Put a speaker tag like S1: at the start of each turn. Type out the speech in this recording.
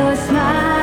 S1: your smile.